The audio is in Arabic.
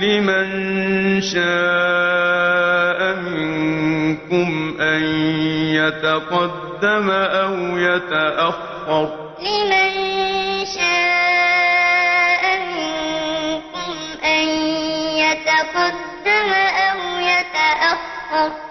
لمن شاء منكم أن يتقدم أو يتأخر. لمن شاء منكم أن يتقدم أو يتأخر.